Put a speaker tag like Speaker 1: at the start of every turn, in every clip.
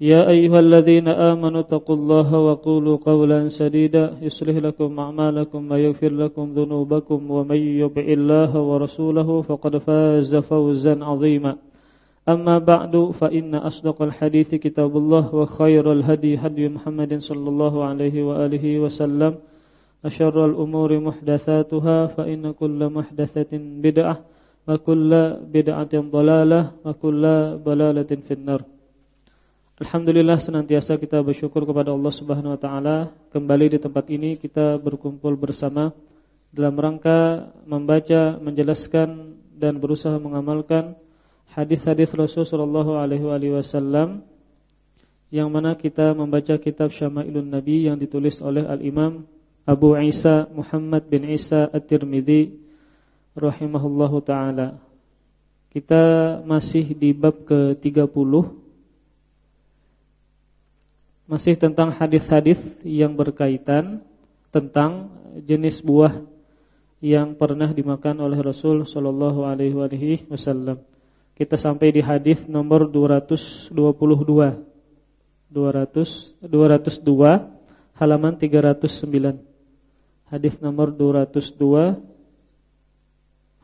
Speaker 1: يا أيها الذين آمنوا اتقوا الله وقولوا قولا سديدا يصلح لكم أعمالكم ويغفر لكم ذنوبكم ومن يطع الله ورسوله فقد فاز فوزا عظيما. أما بعد فإن أصدق الحديث كتاب الله وخير الهدي هدي محمد صلى الله عليه وآله وسلم. أشر الأمور محدثاتها فإن كل محدثة بدعة وكل بدعة ضلالة وكل ضلالة في النار. Alhamdulillah senantiasa kita bersyukur kepada Allah Subhanahu wa taala. Kembali di tempat ini kita berkumpul bersama dalam rangka membaca, menjelaskan dan berusaha mengamalkan hadis-hadis Rasulullah alaihi wasallam yang mana kita membaca kitab Syama'ilun Nabi yang ditulis oleh Al-Imam Abu Isa Muhammad bin Isa At-Tirmidzi rahimahullahu taala. Kita masih di bab ke-30 masih tentang hadis-hadis yang berkaitan tentang jenis buah yang pernah dimakan oleh Rasul sallallahu alaihi wasallam. Kita sampai di hadis nomor 222. 200 202 halaman 309. Hadis nomor 202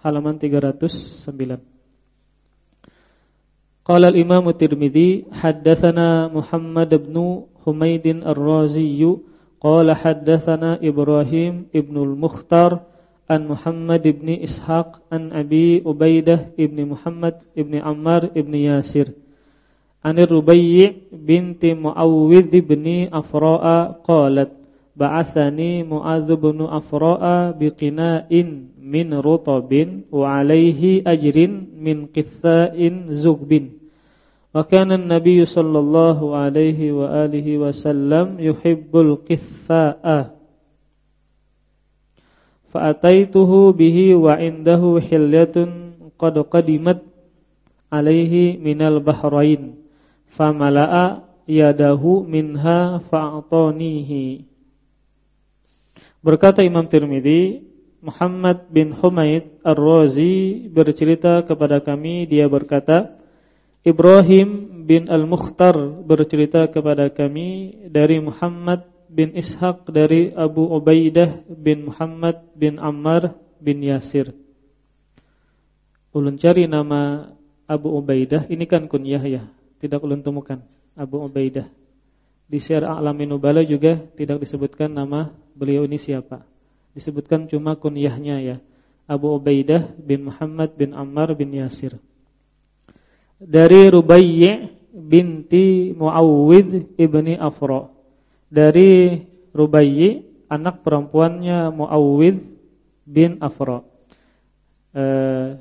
Speaker 1: halaman 309. Qala al-Imam Tirmizi haddatsana Muhammad bin Humaid ar-Razi qala haddatsana Ibrahim ibn al-Mukhtar an Muhammad ibn Ishaq an Abi Ubaidah ibn Muhammad ibn Ammar ibn Yasir an Rubayy binti Muawwidh ibn Afra'a qalat ba'athani Mu'adz bin Afra'a biqina'in min rutabin wa alaihi ajrin min qitha'in an-nabiy sallallahu alaihi wa alihi wasallam yuhibbul qitha'a fa'ataituhu bihi wa indahu hilyatun qad qadimat alaihi minal bahrain. Famala'a yadahu minha fa'atanihi. Berkata Imam Tirmidzi, Muhammad bin Humaid Ar-Razi bercerita kepada kami dia berkata, Ibrahim bin Al-Mukhtar bercerita kepada kami dari Muhammad bin Ishaq dari Abu Ubaidah bin Muhammad bin Ammar bin Yasir. Ulun cari nama Abu Ubaidah, ini kan kunyah ya, tidak ulun temukan Abu Ubaidah. Di Syiar A'lamin Nubala juga tidak disebutkan nama beliau ini siapa. Disebutkan cuma kunyahnya ya. Abu Ubaidah bin Muhammad bin Ammar bin Yasir. Dari Rubayyi binti Muawwidh ibni Afra. Dari Rubayyi anak perempuannya Muawwidh bin Afra. Eh,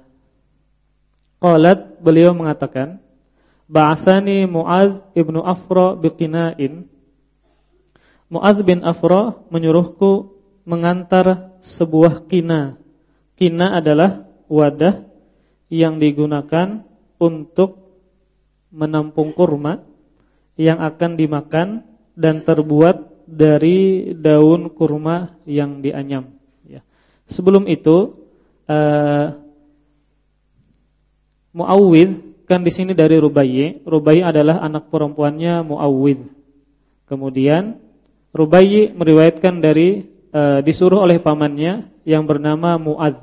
Speaker 1: qalat beliau mengatakan Ba'athani Mu'adz ibnu Afra biqina'in. Mu'adz bin Afra menyuruhku mengantar sebuah kina. Kina adalah wadah yang digunakan untuk menampung kurma yang akan dimakan dan terbuat dari daun kurma yang dianyam. Ya. Sebelum itu, uh, Muawwidh Kan di sini dari Rubayyi. Rubayyi adalah anak perempuannya Muawwidh. Kemudian Rubayyi meriwayatkan dari e, disuruh oleh pamannya yang bernama Muad.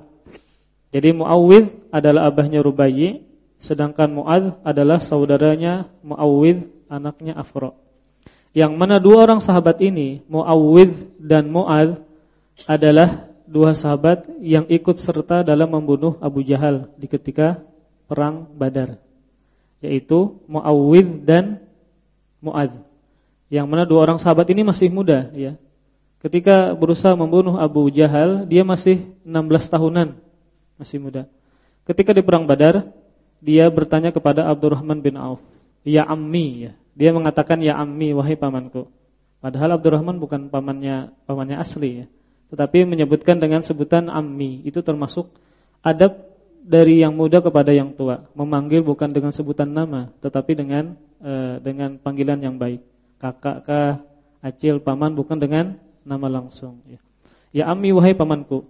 Speaker 1: Jadi Muawwidh adalah abahnya Rubayyi, sedangkan Muad adalah saudaranya Muawwidh, anaknya Afra. Yang mana dua orang sahabat ini, Muawwidh dan Muad adalah dua sahabat yang ikut serta dalam membunuh Abu Jahal di ketika perang Badar yaitu Muawwidh dan Muad. Yang mana dua orang sahabat ini masih muda ya. Ketika berusaha membunuh Abu Jahal, dia masih 16 tahunan, masih muda. Ketika di perang Badar, dia bertanya kepada Abdurrahman bin Auf, "Ya ammi," ya. Dia mengatakan, "Ya ammi, wahai pamanku." Padahal Abdurrahman bukan pamannya pamannya asli ya. Tetapi menyebutkan dengan sebutan ammi itu termasuk adab dari yang muda kepada yang tua. Memanggil bukan dengan sebutan nama, tetapi dengan uh, dengan panggilan yang baik. Kakak kah, acil, paman bukan dengan nama langsung ya. Ya ammi wahai pamanku.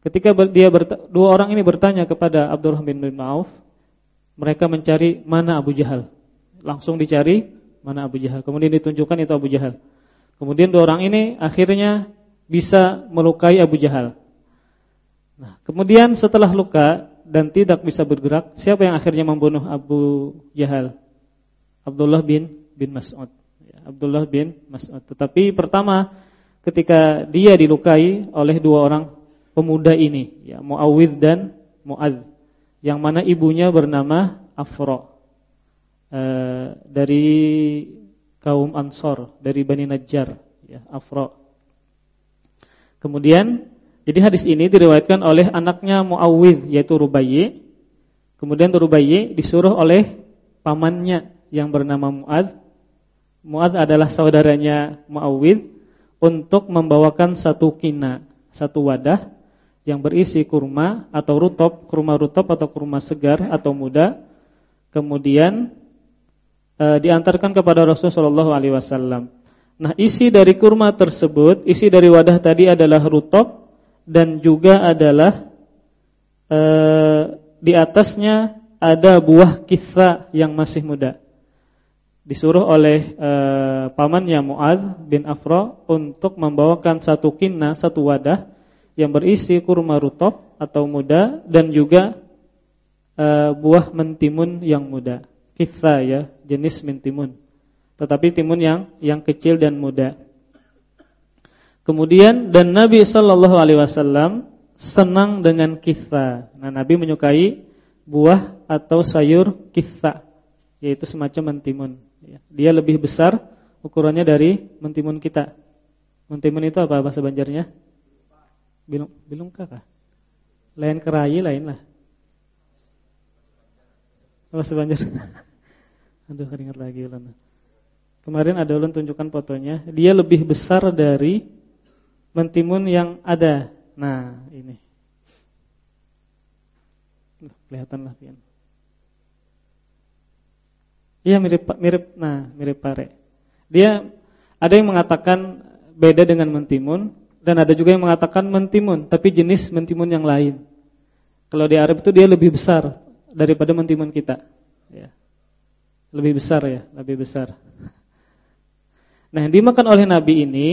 Speaker 1: Ketika dia dua orang ini bertanya kepada Abdurrahman bin Auf, mereka mencari mana Abu Jahal. Langsung dicari mana Abu Jahal. Kemudian ditunjukkan itu Abu Jahal. Kemudian dua orang ini akhirnya bisa melukai Abu Jahal. Nah, kemudian setelah luka dan tidak bisa bergerak, siapa yang akhirnya membunuh Abu Jahal? Abdullah bin bin Mas'ud. Ya, Abdullah bin Mas'ud. Tetapi pertama ketika dia dilukai oleh dua orang pemuda ini, ya, Muawidh dan Muadz, yang mana ibunya bernama Afra. E, dari kaum Ansor dari Bani Najjar ya, Afra. Kemudian jadi hadis ini diriwayatkan oleh anaknya Muawwidh yaitu Rubayyi. Kemudian Rubayyi disuruh oleh pamannya yang bernama Muad. Muad adalah saudaranya Muawwidh untuk membawakan satu kina, satu wadah yang berisi kurma atau rutop, kurma rutop atau kurma segar atau muda. Kemudian e, diantarkan kepada Rasulullah SAW. Nah, isi dari kurma tersebut, isi dari wadah tadi adalah rutop dan juga adalah e, di atasnya ada buah kisra yang masih muda. Disuruh oleh e, pamannya Muaz bin Afra untuk membawakan satu kinna, satu wadah yang berisi kurma rutop atau muda dan juga e, buah mentimun yang muda kifra ya, jenis min timun. Tetapi timun yang yang kecil dan muda. Kemudian dan Nabi sallallahu alaihi wasallam senang dengan kifra. Nah, Nabi menyukai buah atau sayur kifra, yaitu semacam mentimun. Ya, dia lebih besar ukurannya dari mentimun kita. Mentimun itu apa bahasa Banjarnya? Bilung bilung kah? Lain kerayi lain lah. Bahasa Banjar. Aduh keringat lagi ulun. Kemarin ada ulun tunjukkan fotonya, dia lebih besar dari mentimun yang ada. Nah, ini. Kelihatan lah pian. Iya mirip mirip nah, mirip pare. Dia ada yang mengatakan beda dengan mentimun dan ada juga yang mengatakan mentimun tapi jenis mentimun yang lain. Kalau di Arab itu dia lebih besar daripada mentimun kita, ya. Lebih besar ya, lebih besar. Nah, yang dimakan oleh Nabi ini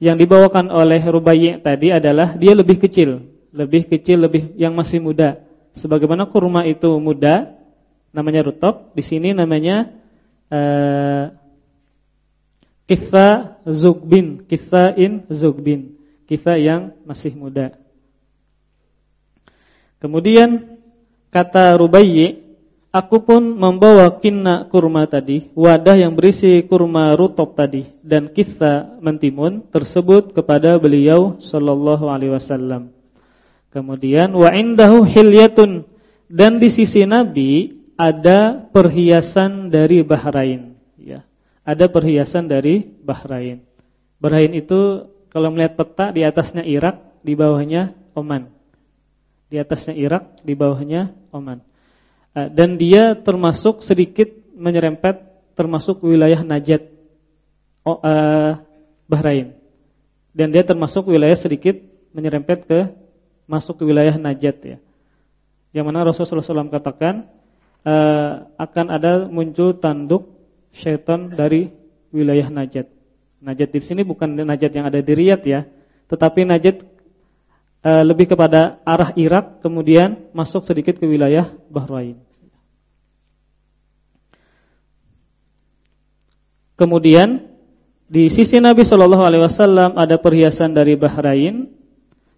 Speaker 1: yang dibawakan oleh Rubayyi tadi adalah dia lebih kecil, lebih kecil, lebih yang masih muda. Sebagaimana kurma itu muda, namanya rutop, di sini namanya uh, Kisa zugbin, in zugbin, kisa yang masih muda. Kemudian kata Rubayyi Aku pun membawa kinna kurma tadi, wadah yang berisi kurma rutop tadi dan kisah mentimun tersebut kepada beliau sallallahu alaihi wasallam. Kemudian wa indahu hilyatun dan di sisi Nabi ada perhiasan dari Bahrain. Ada perhiasan dari Bahrain. Bahrain itu kalau melihat peta di atasnya Irak, di bawahnya Oman. Di atasnya Irak, di bawahnya Oman. Eh, dan dia termasuk sedikit menyerempet termasuk wilayah Najd oh, uh, Bahrain. Dan dia termasuk wilayah sedikit menyerempet ke masuk ke wilayah Najd ya. Yang mana Rasulullah SAW katakan uh, akan ada muncul tanduk syaitan dari wilayah Najd. Najd di sini bukan Najd yang ada di Riyadh ya, tetapi Najd uh, lebih kepada arah Irak kemudian masuk sedikit ke wilayah Bahrain. Kemudian di sisi Nabi Shallallahu Alaihi Wasallam ada perhiasan dari Bahrain.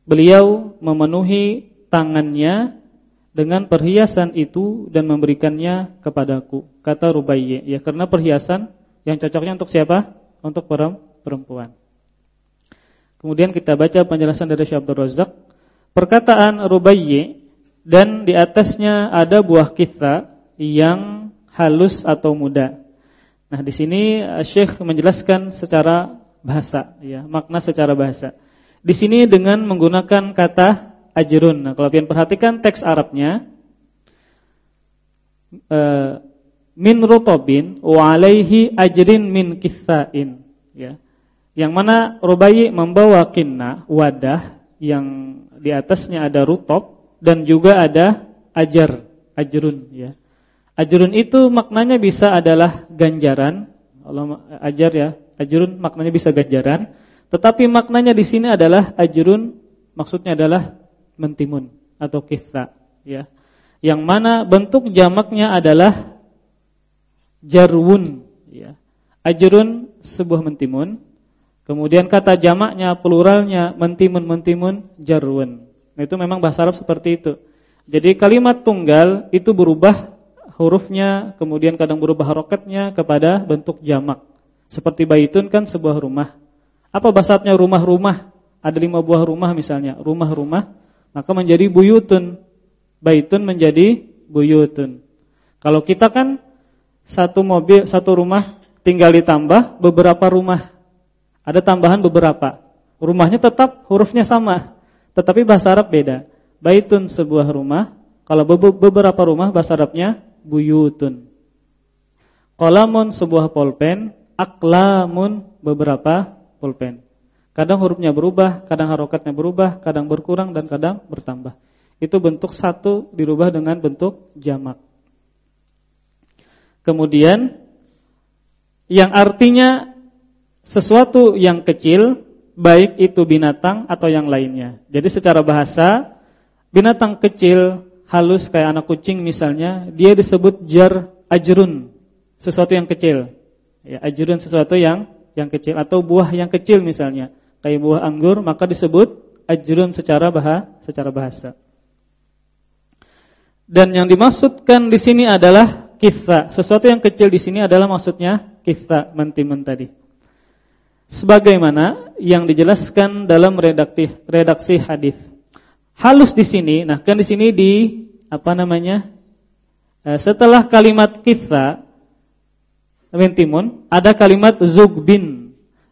Speaker 1: Beliau memenuhi tangannya dengan perhiasan itu dan memberikannya kepadaku. Kata Rubayyi, ya karena perhiasan yang cocoknya untuk siapa? Untuk perempuan. Kemudian kita baca penjelasan dari Syekh Abdul Razak. Perkataan Rubayyi dan di atasnya ada buah kita yang halus atau muda. Nah, di sini eh, Syekh menjelaskan secara bahasa ya, makna secara bahasa. Di sini dengan menggunakan kata ajrun. Nah, kalau kalian perhatikan teks Arabnya uh, min rutobin wa alaihi ajrin min kissain ya. Yang mana Rubai membawa kinna wadah yang di atasnya ada rutob dan juga ada ajar, ajrun ya. Ajrun itu maknanya bisa adalah ganjaran. Allah ajar ya, ajrun maknanya bisa ganjaran, tetapi maknanya di sini adalah ajrun maksudnya adalah mentimun atau kisah ya. Yang mana bentuk jamaknya adalah jarwun ya. Ajrun sebuah mentimun. Kemudian kata jamaknya pluralnya mentimun-mentimun jarwun. Nah, itu memang bahasa Arab seperti itu. Jadi kalimat tunggal itu berubah hurufnya, kemudian kadang berubah harokatnya kepada bentuk jamak. Seperti baitun kan sebuah rumah. Apa bahasanya rumah-rumah? Ada lima buah rumah misalnya, rumah-rumah, maka menjadi buyutun. Baitun menjadi buyutun. Kalau kita kan satu mobil, satu rumah tinggal ditambah beberapa rumah. Ada tambahan beberapa. Rumahnya tetap hurufnya sama, tetapi bahasa Arab beda. Baitun sebuah rumah, kalau beberapa rumah bahasa Arabnya buyutun. Qalamun sebuah pulpen, aklamun beberapa pulpen. Kadang hurufnya berubah, kadang harokatnya berubah, kadang berkurang dan kadang bertambah. Itu bentuk satu dirubah dengan bentuk jamak. Kemudian yang artinya sesuatu yang kecil baik itu binatang atau yang lainnya. Jadi secara bahasa binatang kecil halus kayak anak kucing misalnya, dia disebut jar ajrun, sesuatu yang kecil. Ya, ajrun sesuatu yang yang kecil atau buah yang kecil misalnya, kayak buah anggur maka disebut ajrun secara bahasa secara bahasa. Dan yang dimaksudkan di sini adalah kisah. Sesuatu yang kecil di sini adalah maksudnya kisah mentimun tadi. Sebagaimana yang dijelaskan dalam redaksi redaksi hadis. Halus di sini, nah kan di sini di apa namanya? Eh, setelah kalimat kisah mentimun ada kalimat zugbin.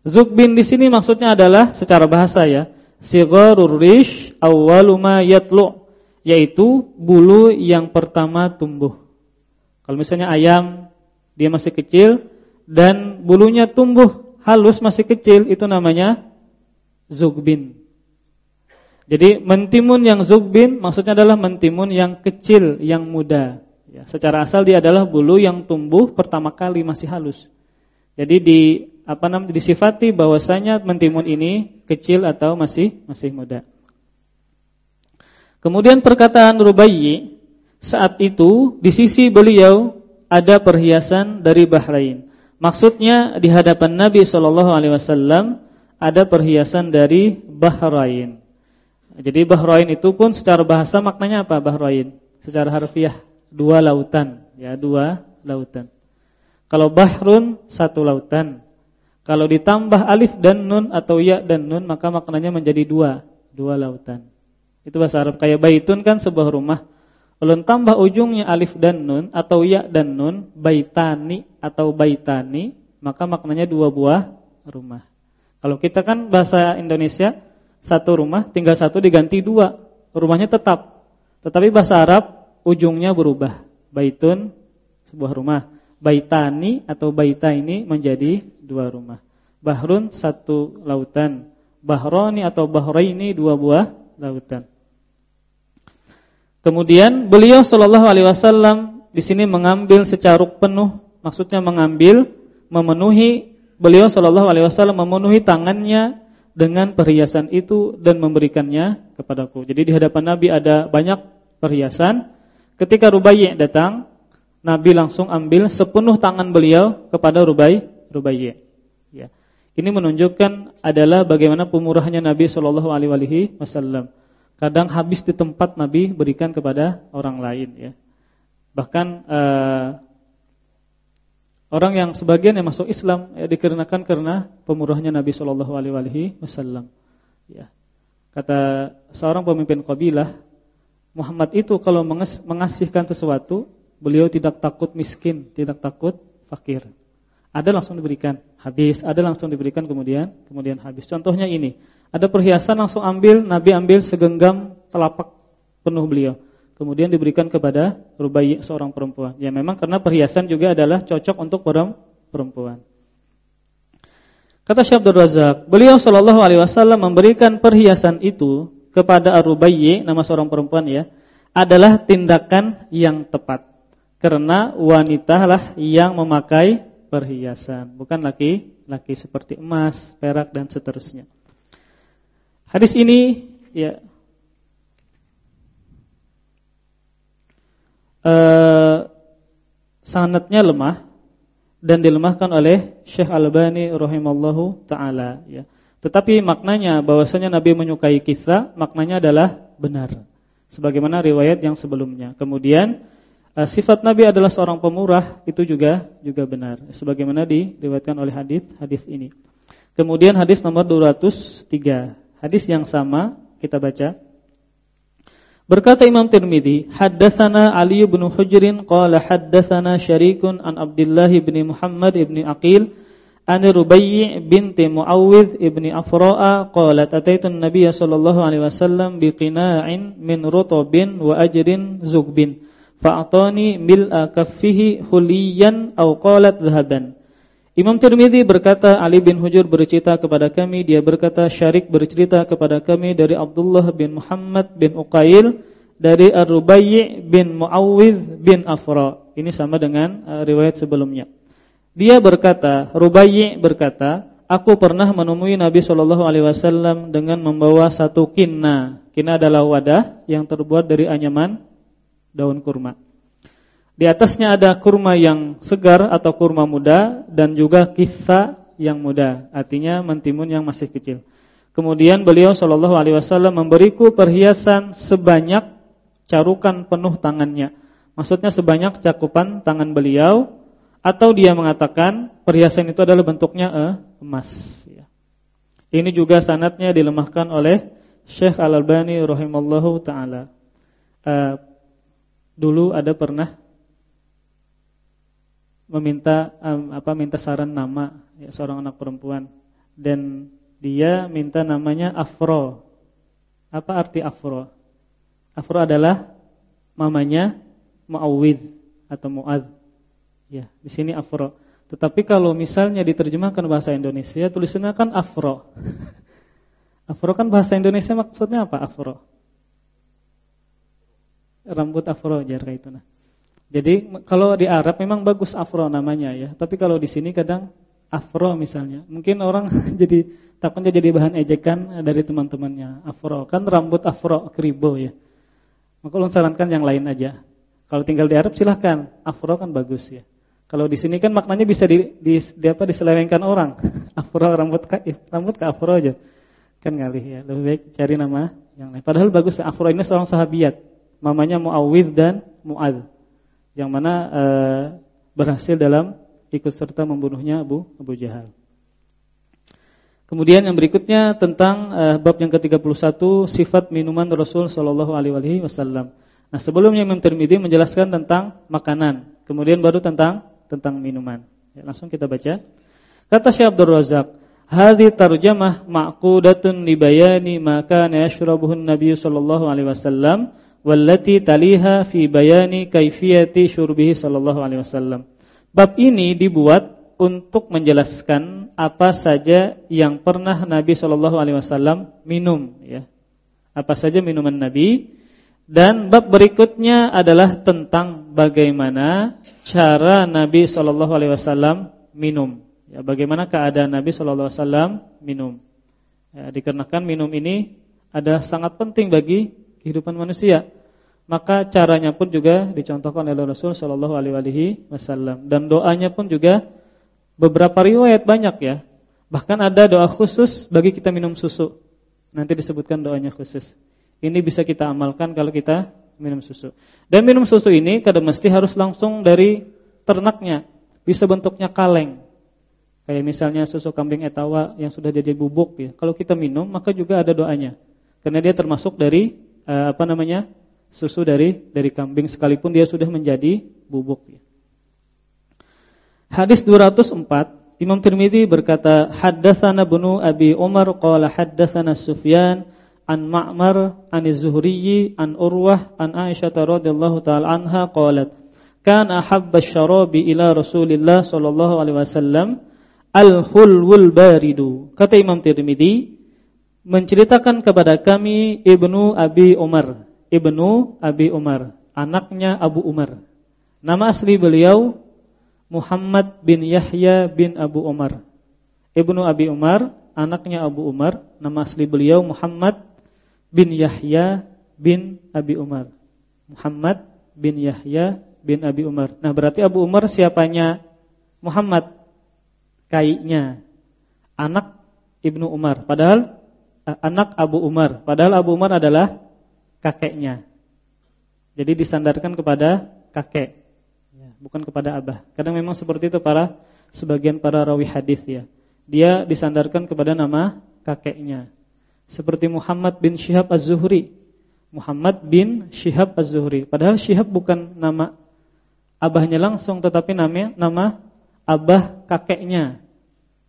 Speaker 1: Zugbin di sini maksudnya adalah secara bahasa ya, sigharur rish awwaluma yatlu yaitu bulu yang pertama tumbuh. Kalau misalnya ayam dia masih kecil dan bulunya tumbuh halus masih kecil itu namanya zugbin. Jadi mentimun yang zugbin maksudnya adalah mentimun yang kecil, yang muda. Ya, secara asal dia adalah bulu yang tumbuh pertama kali masih halus. Jadi di apa namanya disifati bahwasanya mentimun ini kecil atau masih masih muda. Kemudian perkataan Rubayyi saat itu di sisi beliau ada perhiasan dari Bahrain. Maksudnya di hadapan Nabi Shallallahu alaihi wasallam ada perhiasan dari Bahrain. Jadi Bahrain itu pun secara bahasa maknanya apa Bahrain? Secara harfiah dua lautan, ya dua lautan. Kalau bahrun satu lautan. Kalau ditambah alif dan nun atau ya dan nun maka maknanya menjadi dua, dua lautan. Itu bahasa Arab kayak baitun kan sebuah rumah. Ulun tambah ujungnya alif dan nun atau ya dan nun, baitani atau baitani, maka maknanya dua buah rumah. Kalau kita kan bahasa Indonesia satu rumah tinggal satu diganti dua, rumahnya tetap. Tetapi bahasa Arab ujungnya berubah. Baitun sebuah rumah, baitani atau baita ini menjadi dua rumah. Bahrun satu lautan, bahroni atau bahraini dua buah lautan. Kemudian beliau Shallallahu Alaihi Wasallam di sini mengambil secaruk penuh, maksudnya mengambil, memenuhi beliau Shallallahu Alaihi Wasallam memenuhi tangannya dengan perhiasan itu dan memberikannya kepadaku. Jadi di hadapan Nabi ada banyak perhiasan. Ketika Rubayy datang, Nabi langsung ambil sepenuh tangan beliau kepada Rubai Rubayy. Ya. Ini menunjukkan adalah bagaimana pemurahnya Nabi Shallallahu Alaihi Wasallam kadang habis di tempat Nabi berikan kepada orang lain ya. Bahkan uh, orang yang sebagian yang masuk Islam ya, dikarenakan karena pemurahnya Nabi Shallallahu alaihi wasallam. Ya. Kata seorang pemimpin kabilah, Muhammad itu kalau mengasihkan sesuatu, beliau tidak takut miskin, tidak takut fakir. Ada langsung diberikan, habis, ada langsung diberikan kemudian kemudian habis. Contohnya ini, ada perhiasan langsung ambil, Nabi ambil segenggam telapak penuh beliau. Kemudian diberikan kepada Rubai seorang perempuan. Ya memang karena perhiasan juga adalah cocok untuk perempuan. Kata Syekh Abdul Razak, beliau Shallallahu alaihi wasallam memberikan perhiasan itu kepada Ar-Rubayyi, nama seorang perempuan ya, adalah tindakan yang tepat. Karena wanita lah yang memakai perhiasan, bukan laki-laki seperti emas, perak dan seterusnya. Hadis ini ya eh, sanatnya lemah dan dilemahkan oleh Syekh Al-Albani rahimallahu taala ya. Tetapi maknanya bahwasanya Nabi menyukai kisah, maknanya adalah benar. Sebagaimana riwayat yang sebelumnya. Kemudian uh, sifat Nabi adalah seorang pemurah itu juga juga benar sebagaimana diriwayatkan oleh hadis hadis ini. Kemudian hadis nomor 203. Hadis yang sama kita baca. Berkata Imam Tirmizi, haddatsana Ali bin Hujrin qala haddatsana Syarikun an Abdullah bin Muhammad bin Aqil an Rubai' binti Muawwidh bin Afra'a qalat ataitu an-nabiy sallallahu alaihi wasallam biqina'in min rutabin wa ajrin zugbin fa'atani mil'a kaffihi huliyan aw qalat dhahaban. Imam Tirmizi berkata Ali bin Hujur bercerita kepada kami dia berkata Syarik bercerita kepada kami dari Abdullah bin Muhammad bin Uqail dari Ar-Rubayyi bin Muawwidh bin Afra. Ini sama dengan uh, riwayat sebelumnya. Dia berkata, Rubayyi berkata, aku pernah menemui Nabi Shallallahu alaihi wasallam dengan membawa satu kinna. Kinna adalah wadah yang terbuat dari anyaman daun kurma. Di atasnya ada kurma yang segar atau kurma muda dan juga kisah yang muda, artinya mentimun yang masih kecil. Kemudian beliau Shallallahu alaihi wasallam memberiku perhiasan sebanyak carukan penuh tangannya. Maksudnya sebanyak cakupan tangan beliau atau dia mengatakan perhiasan itu adalah bentuknya eh, emas ya. Ini juga sanatnya dilemahkan oleh Syekh Al-Albani rahimallahu taala. Uh, dulu ada pernah meminta um, apa minta saran nama ya, seorang anak perempuan dan dia minta namanya Afro. Apa arti Afro? Afro adalah mamanya Muawwid atau Muad. Ya, di sini Afro. Tetapi kalau misalnya diterjemahkan bahasa Indonesia tulisannya kan Afro. afro kan bahasa Indonesia maksudnya apa Afro? Rambut afro jar kayak itu nah. Jadi kalau di Arab memang bagus afro namanya ya, tapi kalau di sini kadang afro misalnya, mungkin orang jadi takutnya jadi bahan ejekan dari teman-temannya. Afro kan rambut afro kribo ya. Maka ulun sarankan yang lain aja. Kalau tinggal di Arab silahkan, afro kan bagus ya. Kalau di sini kan maknanya bisa di, di, di apa diselewengkan orang. afro rambut ka, ya, rambut ke afro aja. Kan ngalih ya. Lebih baik cari nama yang lain. Padahal bagus afro ini seorang sahabiat mamanya Muawwidh dan Muad yang mana e, berhasil dalam ikut serta membunuhnya Abu Abu Jahal. Kemudian yang berikutnya tentang e, bab yang ke-31 sifat minuman Rasul sallallahu alaihi wasallam. Nah, sebelumnya Imam Tirmizi menjelaskan tentang makanan, kemudian baru tentang tentang minuman. Ya, langsung kita baca. Kata Syekh Abdul Razak, "Hadhi tarjamah ma'qudatun li bayani ma kana yashrabuhu an-nabiy sallallahu alaihi wasallam." Wallati taliha fi bayani kaifiyati syurbihi sallallahu alaihi wasallam. Bab ini dibuat untuk menjelaskan apa saja yang pernah Nabi sallallahu alaihi wasallam minum ya. Apa saja minuman Nabi dan bab berikutnya adalah tentang bagaimana cara Nabi sallallahu alaihi wasallam minum. Ya, bagaimana keadaan Nabi sallallahu alaihi wasallam minum. Ya, dikarenakan minum ini ada sangat penting bagi kehidupan manusia. Maka caranya pun juga dicontohkan oleh Rasul Shallallahu Alaihi Wasallam dan doanya pun juga beberapa riwayat banyak ya. Bahkan ada doa khusus bagi kita minum susu. Nanti disebutkan doanya khusus. Ini bisa kita amalkan kalau kita minum susu. Dan minum susu ini kadang mesti harus langsung dari ternaknya. Bisa bentuknya kaleng. Kayak misalnya susu kambing etawa yang sudah jadi bubuk ya. Kalau kita minum maka juga ada doanya. Karena dia termasuk dari uh, apa namanya? susu dari dari kambing sekalipun dia sudah menjadi bubuk. Hadis 204 Imam Tirmizi berkata haddatsana bunu Abi Umar qala haddatsana Sufyan an Ma'mar an Az-Zuhri an Urwah an Aisyah radhiyallahu taala anha qalat kana habba syarabi ila Rasulillah sallallahu alaihi wasallam al-hulwul baridu kata Imam Tirmizi menceritakan kepada kami Ibnu Abi Umar Ibnu Abi Umar anaknya Abu Umar nama asli beliau Muhammad bin Yahya bin Abu Umar Ibnu Abi Umar anaknya Abu Umar nama asli beliau Muhammad bin Yahya bin Abi Umar. Muhammad bin Yahya bin Abi Umar. Nah, berarti Abu Umar siapanya? Muhammad. Kainya. Anak Ibnu Umar. Padahal anak Abu Umar. Padahal Abu Umar adalah kakeknya. Jadi disandarkan kepada kakek. Ya, bukan kepada abah. Kadang memang seperti itu para sebagian para rawi hadis ya. Dia disandarkan kepada nama kakeknya seperti Muhammad bin Syihab Az-Zuhri. Muhammad bin Syihab Az-Zuhri. Padahal Syihab bukan nama abahnya langsung tetapi namanya nama abah kakeknya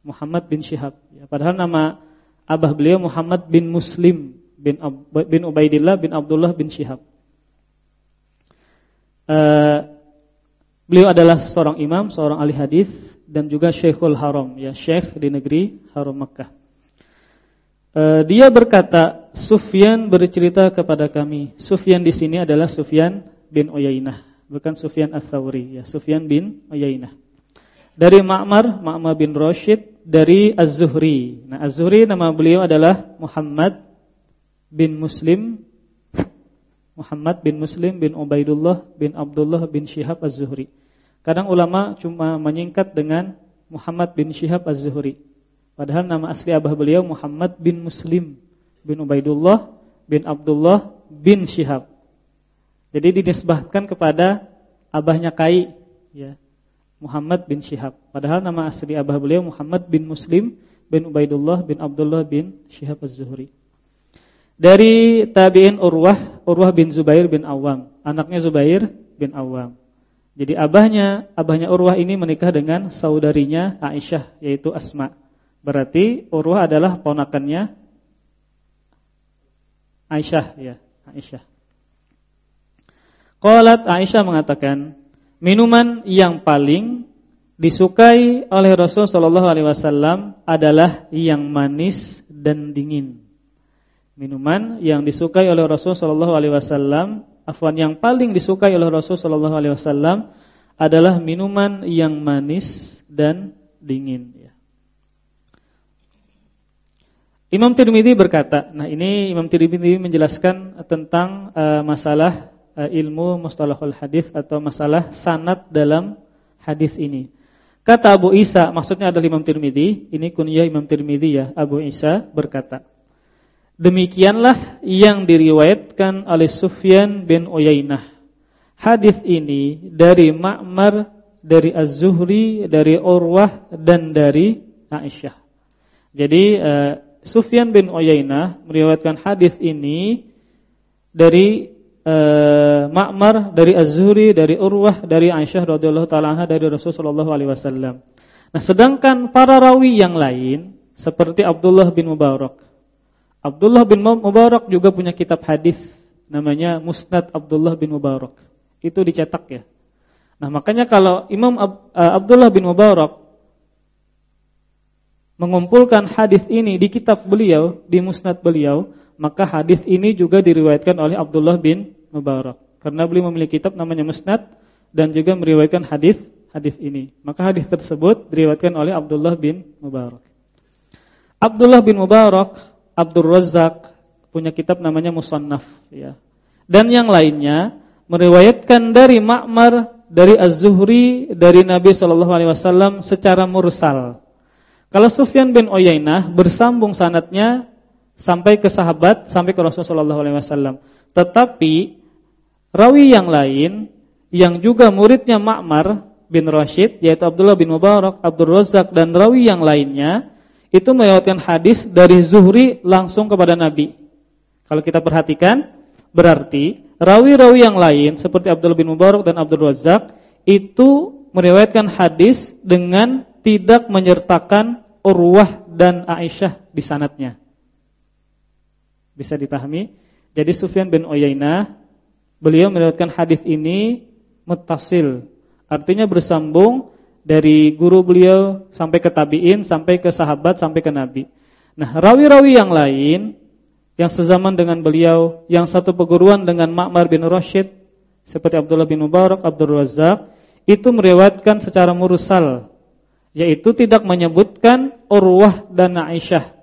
Speaker 1: Muhammad bin Syihab. Ya, padahal nama abah beliau Muhammad bin Muslim bin bin Ubaidillah bin Abdullah bin Syihab. Uh, beliau adalah seorang imam, seorang ahli hadis dan juga Syekhul Haram, ya syekh di negeri Haram Makkah. Uh, dia berkata, Sufyan bercerita kepada kami. Sufyan di sini adalah Sufyan bin Uyainah, bukan Sufyan Ats-Tsauri, ya, Sufyan bin Uyainah. Dari Ma'mar, Ma'mar bin Rashid, dari Az-Zuhri. Nah, Az-Zuhri nama beliau adalah Muhammad bin Muslim Muhammad bin Muslim bin Ubaidullah bin Abdullah bin Syihab Az-Zuhri. Kadang ulama cuma menyingkat dengan Muhammad bin Syihab Az-Zuhri. Padahal nama asli abah beliau Muhammad bin Muslim bin Ubaidullah bin Abdullah bin Syihab. Jadi dinisbahkan kepada abahnya Kai ya. Muhammad bin Syihab. Padahal nama asli abah beliau Muhammad bin Muslim bin Ubaidullah bin Abdullah bin Syihab Az-Zuhri. Dari tabi'in Urwah, Urwah bin Zubair bin Awam, anaknya Zubair bin Awam. Jadi abahnya, abahnya Urwah ini menikah dengan saudarinya Aisyah yaitu Asma. Berarti Urwah adalah ponakannya Aisyah ya, Aisyah. Qalat Aisyah mengatakan, minuman yang paling disukai oleh Rasul sallallahu alaihi wasallam adalah yang manis dan dingin. Minuman yang disukai oleh Rasul sallallahu alaihi wasallam, afwan yang paling disukai oleh Rasul sallallahu alaihi wasallam adalah minuman yang manis dan dingin ya. Imam Tirmidzi berkata, nah ini Imam Tirmidzi menjelaskan tentang uh, masalah ilmu mustalahul hadis atau masalah sanad dalam hadis ini. Kata Abu Isa, maksudnya adalah Imam Tirmidzi, ini kunyah Imam Tirmidzi ya, Abu Isa berkata, Demikianlah yang diriwayatkan oleh Sufyan bin Uyainah. Hadis ini dari Ma'mar, dari Az-Zuhri, dari Urwah dan dari Aisyah. Jadi uh, Sufyan bin Uyainah meriwayatkan hadis ini dari uh, Ma'mar, dari Az-Zuhri, dari Urwah, dari Aisyah radhiyallahu taala anha dari Rasulullah alaihi wasallam. Nah, sedangkan para rawi yang lain seperti Abdullah bin Mubarak. Abdullah bin Mubarak juga punya kitab hadis namanya Musnad Abdullah bin Mubarak. Itu dicetak ya. Nah, makanya kalau Imam Ab, uh, Abdullah bin Mubarak mengumpulkan hadis ini di kitab beliau, di musnad beliau, maka hadis ini juga diriwayatkan oleh Abdullah bin Mubarak. Karena beliau memiliki kitab namanya Musnad dan juga meriwayatkan hadis hadis ini. Maka hadis tersebut diriwayatkan oleh Abdullah bin Mubarak. Abdullah bin Mubarak, Abdul Razak punya kitab namanya Musannaf ya. Dan yang lainnya meriwayatkan dari Ma'mar, dari Az-Zuhri, dari Nabi sallallahu alaihi wasallam secara mursal. Kalau Sufyan bin Uyainah bersambung sanatnya sampai ke sahabat, sampai ke Rasulullah SAW. Tetapi rawi yang lain yang juga muridnya Ma'mar bin Rashid yaitu Abdullah bin Mubarak, Abdul Razak dan rawi yang lainnya itu melewatkan hadis dari Zuhri langsung kepada Nabi. Kalau kita perhatikan berarti rawi-rawi yang lain seperti Abdullah bin Mubarak dan Abdul Razak itu meriwayatkan hadis dengan tidak menyertakan Urwah dan Aisyah di sanatnya. Bisa dipahami? Jadi Sufyan bin Uyainah beliau meriwayatkan hadis ini muttasil. Artinya bersambung dari guru beliau sampai ke tabi'in, sampai ke sahabat, sampai ke nabi. Nah, rawi-rawi yang lain yang sezaman dengan beliau, yang satu perguruan dengan Ma'mar bin Rashid seperti Abdullah bin Mubarak, Abdul Razak, itu meriwayatkan secara mursal, yaitu tidak menyebutkan Urwah dan Aisyah.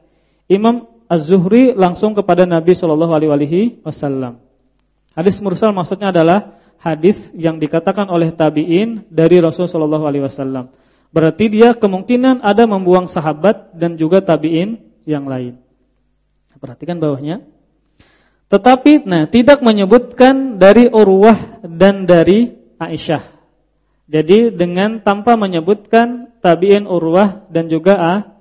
Speaker 1: Imam Az-Zuhri langsung kepada Nabi Shallallahu alaihi wasallam. Hadis mursal maksudnya adalah hadis yang dikatakan oleh tabi'in dari Rasul Shallallahu alaihi wasallam. Berarti dia kemungkinan ada membuang sahabat dan juga tabi'in yang lain. Perhatikan bawahnya. Tetapi nah tidak menyebutkan dari Urwah dan dari Aisyah. Jadi dengan tanpa menyebutkan tabi'in Urwah dan juga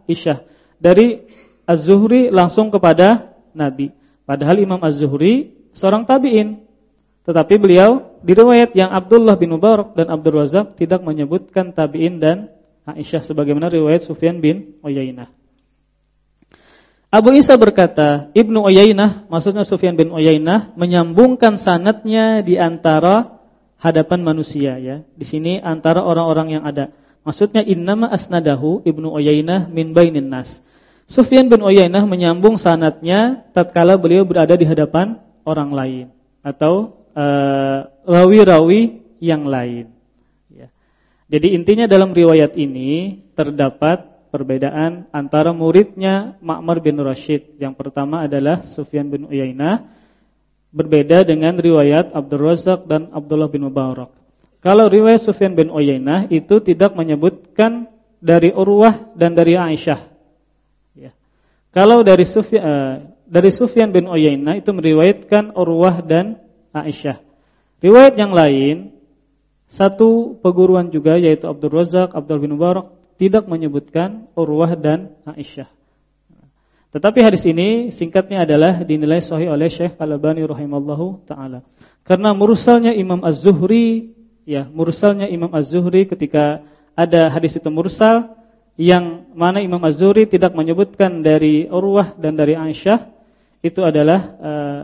Speaker 1: Aisyah. Dari Az-Zuhri langsung kepada Nabi. Padahal Imam Az-Zuhri seorang tabi'in. Tetapi beliau di riwayat yang Abdullah bin Mubarak dan Abdul Razak tidak menyebutkan tabi'in dan Aisyah sebagaimana riwayat Sufyan bin Uyainah. Abu Isa berkata, Ibnu Uyainah, maksudnya Sufyan bin Uyainah menyambungkan sanatnya di antara hadapan manusia ya. Di sini antara orang-orang yang ada. Maksudnya innama asnadahu Ibnu Uyainah min bainin nas. Sufyan bin Uyainah menyambung sanatnya tatkala beliau berada di hadapan orang lain atau eh, rawi-rawi uh, yang lain. Ya. Jadi intinya dalam riwayat ini terdapat perbedaan antara muridnya Ma'mar bin Rashid. Yang pertama adalah Sufyan bin Uyainah berbeda dengan riwayat Abdul Razak dan Abdullah bin Mubarak. Kalau riwayat Sufyan bin Uyainah itu tidak menyebutkan dari Urwah dan dari Aisyah. Kalau dari Sufyan, uh, dari Sufyan bin Uyainah itu meriwayatkan Urwah dan Aisyah. Riwayat yang lain satu perguruan juga yaitu Abdul Razak, Abdul bin Mubarak tidak menyebutkan Urwah dan Aisyah. Tetapi hadis ini singkatnya adalah dinilai sahih oleh Syekh Al-Albani rahimallahu taala. Karena mursalnya Imam Az-Zuhri ya, mursalnya Imam Az-Zuhri ketika ada hadis itu mursal yang mana Imam Az-Zuri tidak menyebutkan dari Urwah dan dari Aisyah itu adalah uh,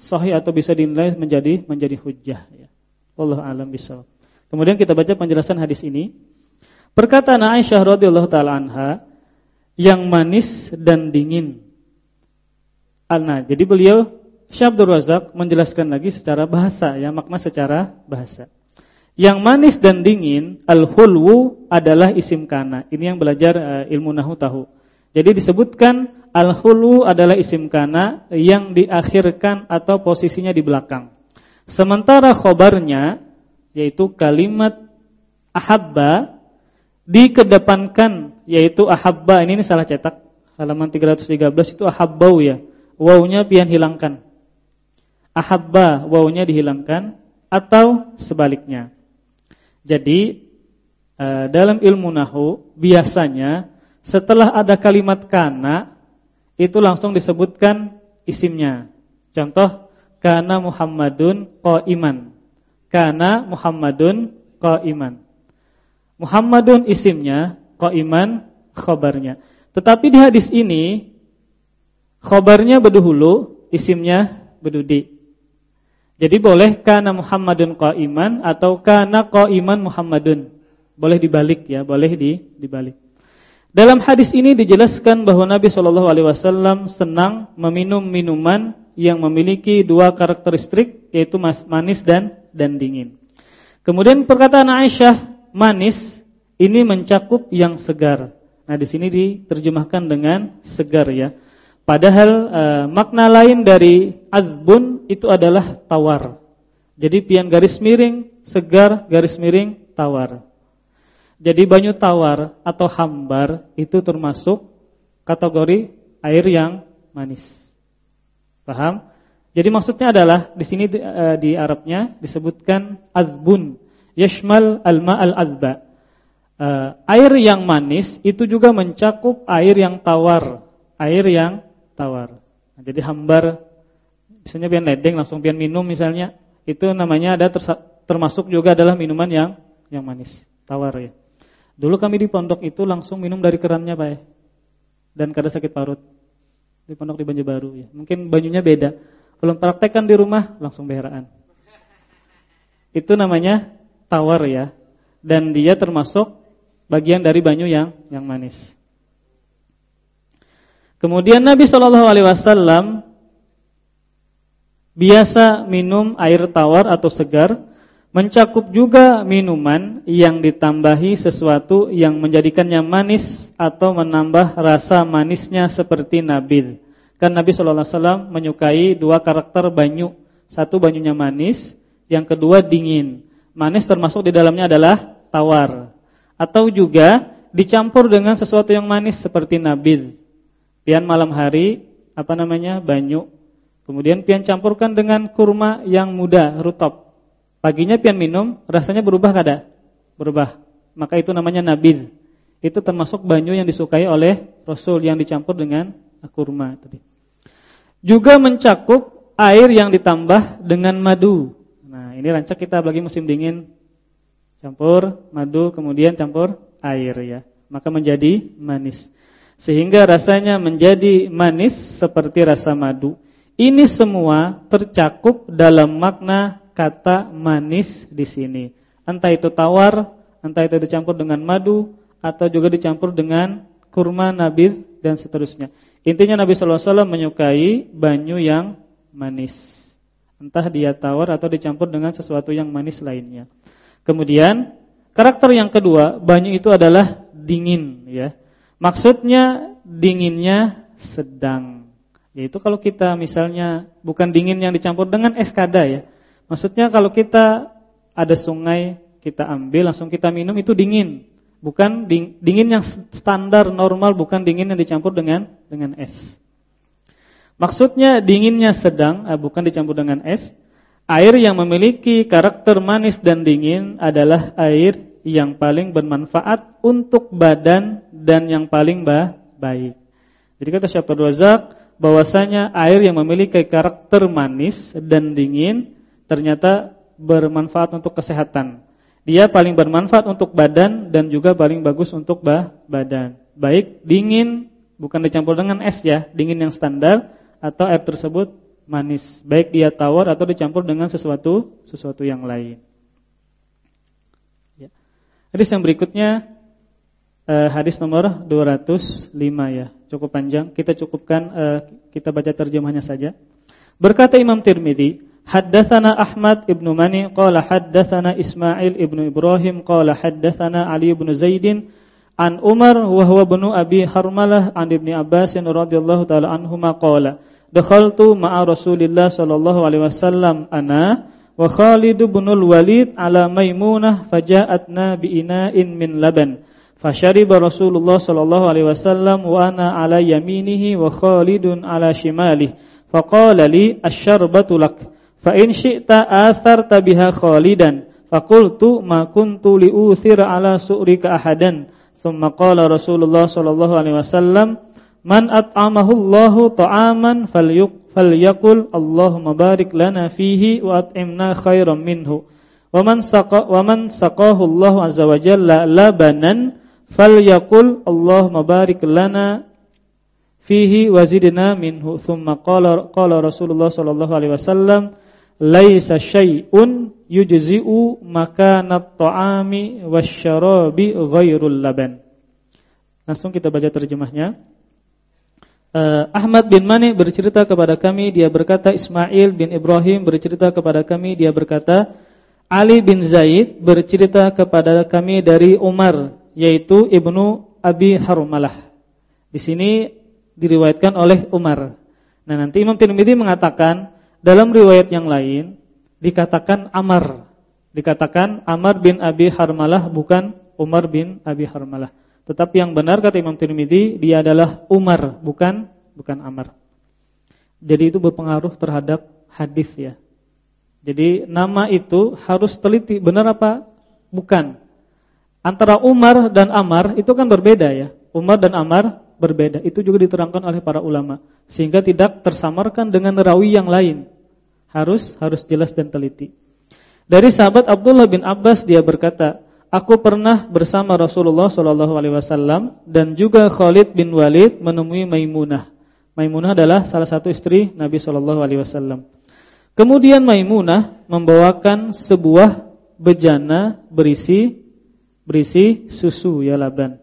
Speaker 1: sahih atau bisa dinilai menjadi menjadi hujjah ya. Allah alam bisawab. Kemudian kita baca penjelasan hadis ini. Perkataan Aisyah radhiyallahu taala anha yang manis dan dingin. Nah, jadi beliau Syabdur Razak menjelaskan lagi secara bahasa ya, makna secara bahasa. Yang manis dan dingin al-hulwu adalah isim kana. Ini yang belajar uh, ilmu nahu tahu. Jadi disebutkan al-hulwu adalah isim kana yang diakhirkan atau posisinya di belakang. Sementara khobarnya yaitu kalimat ahabba dikedepankan yaitu ahabba ini, ini salah cetak halaman 313 itu ahabbau ya. Wawunya pian hilangkan. Ahabba wawunya dihilangkan atau sebaliknya. Jadi uh, dalam ilmu nahu biasanya setelah ada kalimat kana itu langsung disebutkan isimnya. Contoh kana Muhammadun qaiman. Kana Muhammadun qaiman. Muhammadun isimnya, qaiman khabarnya. Tetapi di hadis ini khabarnya berdahulu, isimnya berdudi. Jadi boleh kana Muhammadun qaiman atau kana qaiman Muhammadun. Boleh dibalik ya, boleh di dibalik. Dalam hadis ini dijelaskan bahwa Nabi Shallallahu alaihi wasallam senang meminum minuman yang memiliki dua karakteristik yaitu manis dan dan dingin. Kemudian perkataan Aisyah manis ini mencakup yang segar. Nah, di sini diterjemahkan dengan segar ya. Padahal uh, makna lain dari azbun itu adalah tawar. Jadi pian garis miring, segar, garis miring, tawar. Jadi banyu tawar atau hambar itu termasuk kategori air yang manis. Paham? Jadi maksudnya adalah di sini di, uh, di Arabnya disebutkan azbun, yashmal alma al-azba. Uh, air yang manis itu juga mencakup air yang tawar, air yang tawar. Nah, jadi hambar misalnya pian ledeng langsung pian minum misalnya, itu namanya ada termasuk juga adalah minuman yang yang manis. tawar ya. Dulu kami di pondok itu langsung minum dari kerannya Pak ya. Dan kada sakit parut. Di pondok di Banjarbaru ya. Mungkin banyunya beda. Belum praktekkan di rumah langsung beheraan. Itu namanya tawar ya. Dan dia termasuk bagian dari banyu yang yang manis. Kemudian Nabi Shallallahu alaihi wasallam biasa minum air tawar atau segar mencakup juga minuman yang ditambahi sesuatu yang menjadikannya manis atau menambah rasa manisnya seperti nabil. Kan Nabi sallallahu alaihi wasallam menyukai dua karakter banyu. Satu banyunya manis, yang kedua dingin. Manis termasuk di dalamnya adalah tawar. Atau juga dicampur dengan sesuatu yang manis seperti nabil. Pian malam hari apa namanya? banyu. Kemudian pian campurkan dengan kurma yang muda, rutop Paginya pian minum, rasanya berubah kada? Berubah. Maka itu namanya nabil. Itu termasuk banyu yang disukai oleh Rasul yang dicampur dengan kurma tadi. Juga mencakup air yang ditambah dengan madu. Nah, ini rancak kita bagi musim dingin. Campur madu kemudian campur air ya. Maka menjadi manis. Sehingga rasanya menjadi manis seperti rasa madu. Ini semua tercakup dalam makna kata manis di sini. Entah itu tawar, entah itu dicampur dengan madu atau juga dicampur dengan kurma nabi dan seterusnya. Intinya Nabi sallallahu alaihi wasallam menyukai banyu yang manis. Entah dia tawar atau dicampur dengan sesuatu yang manis lainnya. Kemudian karakter yang kedua, banyu itu adalah dingin ya. Maksudnya dinginnya sedang. Yaitu kalau kita misalnya bukan dingin yang dicampur dengan es kada ya. Maksudnya kalau kita ada sungai, kita ambil langsung kita minum itu dingin. Bukan dingin yang standar normal, bukan dingin yang dicampur dengan dengan es. Maksudnya dinginnya sedang, eh, bukan dicampur dengan es. Air yang memiliki karakter manis dan dingin adalah air yang paling bermanfaat untuk badan dan yang paling baik. Jadi kata Syekh Razak bahwasanya air yang memiliki karakter manis dan dingin ternyata bermanfaat untuk kesehatan. Dia paling bermanfaat untuk badan dan juga paling bagus untuk bah badan. Baik dingin bukan dicampur dengan es ya, dingin yang standar atau air tersebut manis. Baik dia tawar atau dicampur dengan sesuatu sesuatu yang lain. Ya. Hadis yang berikutnya eh, hadis nomor 205 ya, cukup panjang. Kita cukupkan eh, kita baca terjemahnya saja. Berkata Imam Tirmidzi, Haddatsana Ahmad ibn Mani qala haddatsana Ismail ibn Ibrahim qala haddatsana Ali ibn Zaidin an Umar wa huwa ibn Abi Harmalah an Ibnu Abbas radhiyallahu taala anhuma qala dakhaltu ma'a Rasulillah sallallahu alaihi wasallam ana wa Khalid ibn al-Walid ala Maimunah faja'atna bi ina'in min laban fashariba Rasulullah sallallahu alaihi wasallam wa ana ala yaminihi wa Khalidun ala shimalihi faqala li asy-syarbatu lak Fa in syi'ta atharta biha khalidan faqultu ma kuntu liuthir ala su'rika ahadan. Thumma qala Rasulullah sallallahu alaihi wasallam man at'amahu Allahu ta'aman falyuq falyaqul Allahumma barik lana fihi wa at'imna khairan minhu. Wa man saqa wa man saqahu Allah azza wa jalla labanan falyaqul Allahumma barik lana fihi wazidna minhu. Thumma qala qala Rasulullah sallallahu alaihi wasallam laisa syai'un yujzi'u makanat ta'ami wasyarabi ghairul laban. Langsung kita baca terjemahnya. Uh, Ahmad bin Mani bercerita kepada kami dia berkata Ismail bin Ibrahim bercerita kepada kami dia berkata Ali bin Zaid bercerita kepada kami dari Umar yaitu Ibnu Abi Harumalah. Di sini diriwayatkan oleh Umar. Nah, nanti Imam Tirmizi mengatakan dalam riwayat yang lain dikatakan Amar. Dikatakan Amar bin Abi Harmalah bukan Umar bin Abi Harmalah. Tetapi yang benar kata Imam Tirmidzi dia adalah Umar bukan bukan Amar. Jadi itu berpengaruh terhadap hadis ya. Jadi nama itu harus teliti benar apa bukan. Antara Umar dan Amar itu kan berbeda ya. Umar dan Amar berbeda. Itu juga diterangkan oleh para ulama sehingga tidak tersamarkan dengan rawi yang lain. Harus harus jelas dan teliti. Dari sahabat Abdullah bin Abbas dia berkata, aku pernah bersama Rasulullah Shallallahu alaihi wasallam dan juga Khalid bin Walid menemui Maimunah. Maimunah adalah salah satu istri Nabi Shallallahu alaihi wasallam. Kemudian Maimunah membawakan sebuah bejana berisi berisi susu ya laban.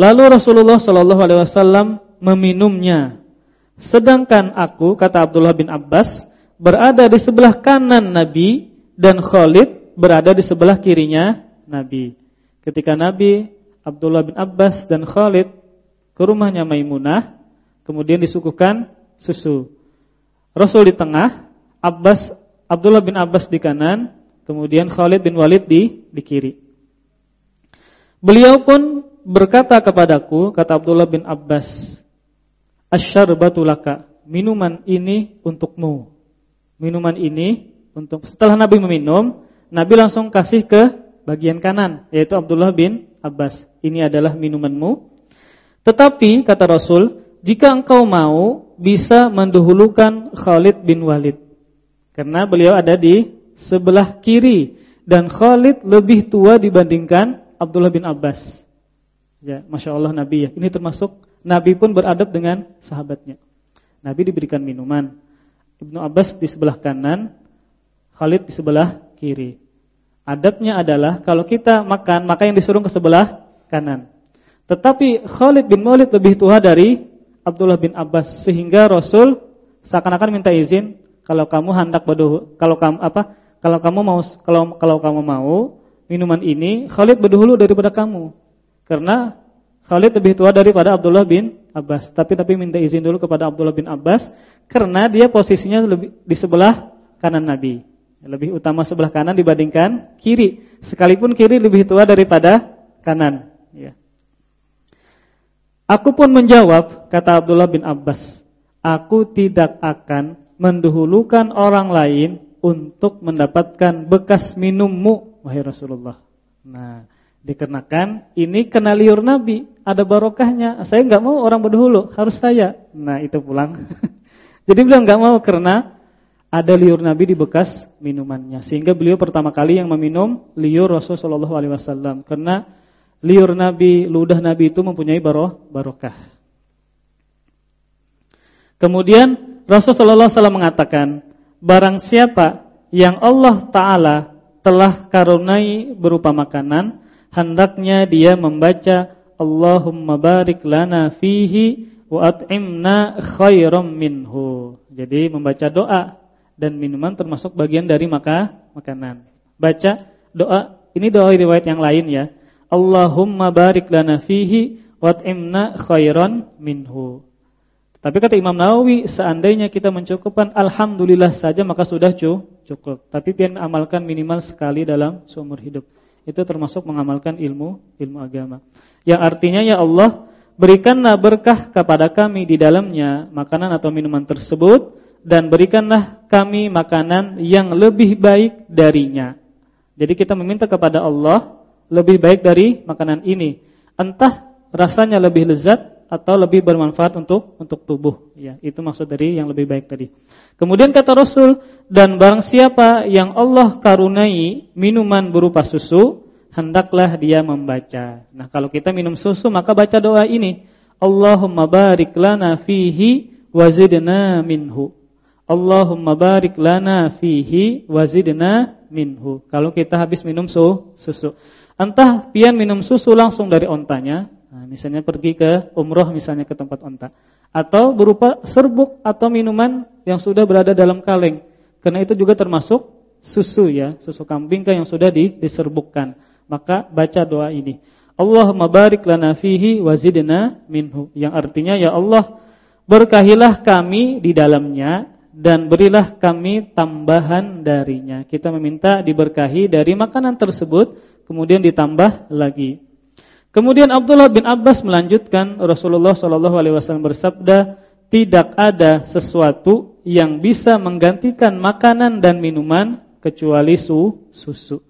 Speaker 1: Lalu Rasulullah Shallallahu alaihi wasallam meminumnya. Sedangkan aku kata Abdullah bin Abbas berada di sebelah kanan Nabi dan Khalid berada di sebelah kirinya Nabi. Ketika Nabi, Abdullah bin Abbas dan Khalid ke rumahnya Maimunah, kemudian disuguhkan susu. Rasul di tengah, Abbas Abdullah bin Abbas di kanan, kemudian Khalid bin Walid di di kiri. Beliau pun berkata kepadaku, kata Abdullah bin Abbas, "Asyarbatu laka." Minuman ini untukmu. Minuman ini untuk setelah Nabi meminum, Nabi langsung kasih ke bagian kanan yaitu Abdullah bin Abbas. Ini adalah minumanmu. Tetapi kata Rasul, jika engkau mau bisa mendahulukan Khalid bin Walid. Karena beliau ada di sebelah kiri dan Khalid lebih tua dibandingkan Abdullah bin Abbas. Ya, masya Allah Nabi ya. Ini termasuk Nabi pun beradab dengan sahabatnya. Nabi diberikan minuman. Ibnu Abbas di sebelah kanan, Khalid di sebelah kiri. Adabnya adalah kalau kita makan, maka yang disuruh ke sebelah kanan. Tetapi Khalid bin Walid lebih tua dari Abdullah bin Abbas sehingga Rasul seakan-akan minta izin kalau kamu hendak berduhulu, kalau kamu apa? Kalau kamu mau kalau kalau kamu mau minuman ini Khalid berdahulu daripada kamu. Karena Khalid lebih tua daripada Abdullah bin Abbas. Tapi tapi minta izin dulu kepada Abdullah bin Abbas karena dia posisinya lebih di sebelah kanan Nabi. Lebih utama sebelah kanan dibandingkan kiri. Sekalipun kiri lebih tua daripada kanan. Ya. Aku pun menjawab, kata Abdullah bin Abbas, aku tidak akan mendahulukan orang lain untuk mendapatkan bekas minummu, wahai Rasulullah. Nah, dikarenakan ini kena liur Nabi, ada barokahnya. Saya nggak mau orang berdahulu, harus saya. Nah, itu pulang. Jadi beliau nggak mau karena ada liur Nabi di bekas minumannya. Sehingga beliau pertama kali yang meminum liur Rasulullah Shallallahu alaihi wasallam karena liur Nabi, ludah Nabi itu mempunyai baroh, barokah. Kemudian Rasulullah SAW mengatakan, barang siapa yang Allah Taala telah karunai berupa makanan, hendaknya dia membaca Allahumma barik lana fihi wa at'imna khairam minhu. Jadi membaca doa dan minuman termasuk bagian dari maka makanan. Baca doa, ini doa riwayat yang lain ya. Allahumma barik lana fihi wat'imna khairan minhu. Tapi kata Imam Nawawi, seandainya kita mencukupkan alhamdulillah saja maka sudah cukup. Tapi pian amalkan minimal sekali dalam seumur hidup. Itu termasuk mengamalkan ilmu ilmu agama. Yang artinya ya Allah, berikanlah berkah kepada kami di dalamnya makanan atau minuman tersebut dan berikanlah kami makanan yang lebih baik darinya. Jadi kita meminta kepada Allah lebih baik dari makanan ini. Entah rasanya lebih lezat atau lebih bermanfaat untuk untuk tubuh. Ya, itu maksud dari yang lebih baik tadi. Kemudian kata Rasul, dan barang siapa yang Allah karunai minuman berupa susu, hendaklah dia membaca. Nah, kalau kita minum susu maka baca doa ini. Allahumma barik lana fihi wazidna minhu. Allahumma barik lana fihi wazidna minhu. Kalau kita habis minum su, susu. Entah pian minum susu langsung dari ontanya, nah, misalnya pergi ke umroh misalnya ke tempat onta. Atau berupa serbuk atau minuman yang sudah berada dalam kaleng. Karena itu juga termasuk susu ya, susu kambing yang sudah di, diserbukkan. Maka baca doa ini. Allahumma barik lana fihi wazidna minhu. Yang artinya ya Allah berkahilah kami di dalamnya dan berilah kami tambahan darinya. Kita meminta diberkahi dari makanan tersebut, kemudian ditambah lagi. Kemudian Abdullah bin Abbas melanjutkan Rasulullah Shallallahu Alaihi Wasallam bersabda, tidak ada sesuatu yang bisa menggantikan makanan dan minuman kecuali su, susu.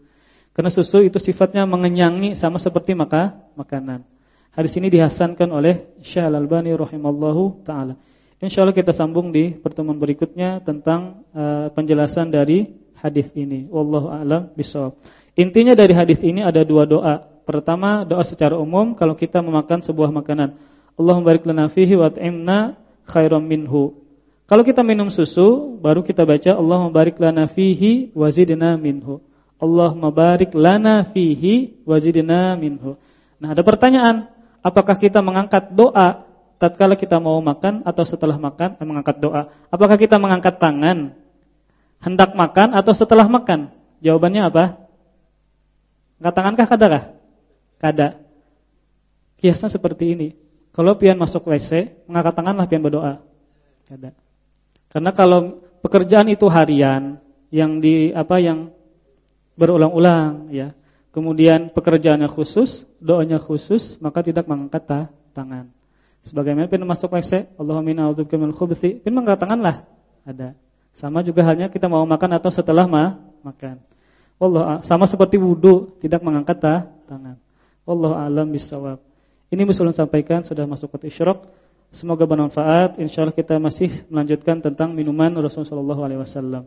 Speaker 1: Karena susu itu sifatnya mengenyangi sama seperti maka makanan. Hadis ini dihasankan oleh Syekh Al-Albani rahimallahu taala. Insya Allah kita sambung di pertemuan berikutnya tentang uh, penjelasan dari hadis ini. Wallahu a'lam bishawab. Intinya dari hadis ini ada dua doa. Pertama, doa secara umum kalau kita memakan sebuah makanan. Allahumma barik lana fihi wa at'imna khairam minhu. Kalau kita minum susu, baru kita baca Allahumma barik lana fihi wa zidna minhu. Allahumma barik lana fihi wa zidna minhu. Nah, ada pertanyaan, apakah kita mengangkat doa tatkala kita mau makan atau setelah makan eh, mengangkat doa? Apakah kita mengangkat tangan hendak makan atau setelah makan? Jawabannya apa? Angkat tangankah kadakah? Kada. Kiasnya seperti ini. Kalau pian masuk WC, mengangkat tanganlah pian berdoa. Kada. Karena kalau pekerjaan itu harian yang di apa yang berulang-ulang ya. Kemudian pekerjaannya khusus, doanya khusus, maka tidak mengangkat tangan. Sebagaimana pian masuk WC, Allahumma inna a'udzubika minal khubuthi, pian mengangkat tanganlah. Ada. Sama juga halnya kita mau makan atau setelah ma makan. Allah sama seperti wudu tidak mengangkat ta, tangan. Allah alam bisawab. Ini bisa sampaikan sudah masuk ke isyraq. Semoga bermanfaat. Insyaallah kita masih melanjutkan tentang minuman Rasulullah sallallahu alaihi wasallam.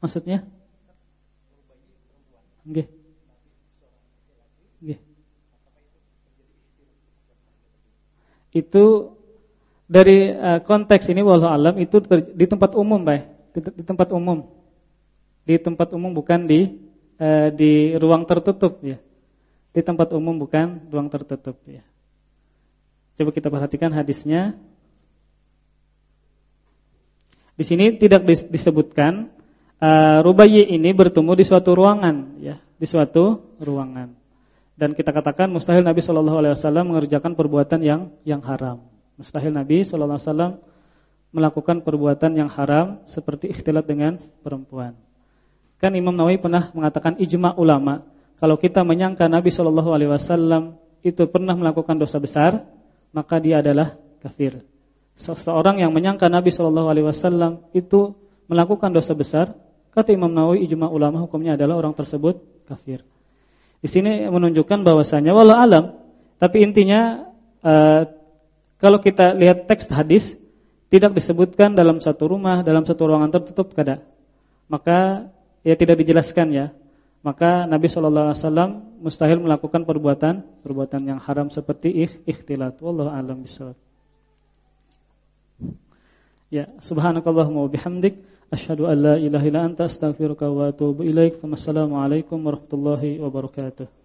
Speaker 1: Maksudnya? Nggih. Nggih. Itu dari uh, konteks ini wallahu alam itu di tempat umum, Pak. Di, tempat umum. Di tempat umum bukan di uh, di ruang tertutup ya di tempat umum bukan ruang tertutup ya. Coba kita perhatikan hadisnya. Di sini tidak disebutkan uh, ini bertemu di suatu ruangan ya, di suatu ruangan. Dan kita katakan mustahil Nabi Shallallahu alaihi wasallam mengerjakan perbuatan yang yang haram. Mustahil Nabi Shallallahu alaihi wasallam melakukan perbuatan yang haram seperti ikhtilat dengan perempuan. Kan Imam Nawawi pernah mengatakan ijma ulama kalau kita menyangka Nabi Shallallahu Alaihi Wasallam itu pernah melakukan dosa besar, maka dia adalah kafir. Seseorang yang menyangka Nabi Shallallahu Alaihi Wasallam itu melakukan dosa besar, kata Imam Nawawi ijma ulama hukumnya adalah orang tersebut kafir. Di sini menunjukkan bahwasanya walau alam, tapi intinya uh, kalau kita lihat teks hadis tidak disebutkan dalam satu rumah, dalam satu ruangan tertutup kada. Maka ya tidak dijelaskan ya maka Nabi Shallallahu Alaihi Wasallam mustahil melakukan perbuatan perbuatan yang haram seperti ikhtilat. Wallahu a'lam bishawab. Ya, subhanakallahumma wa bihamdik أشهد أن لا إله إلا أنت أستغفرك وأتوب إليك ثم السلام عليكم ورحمة الله وبركاته.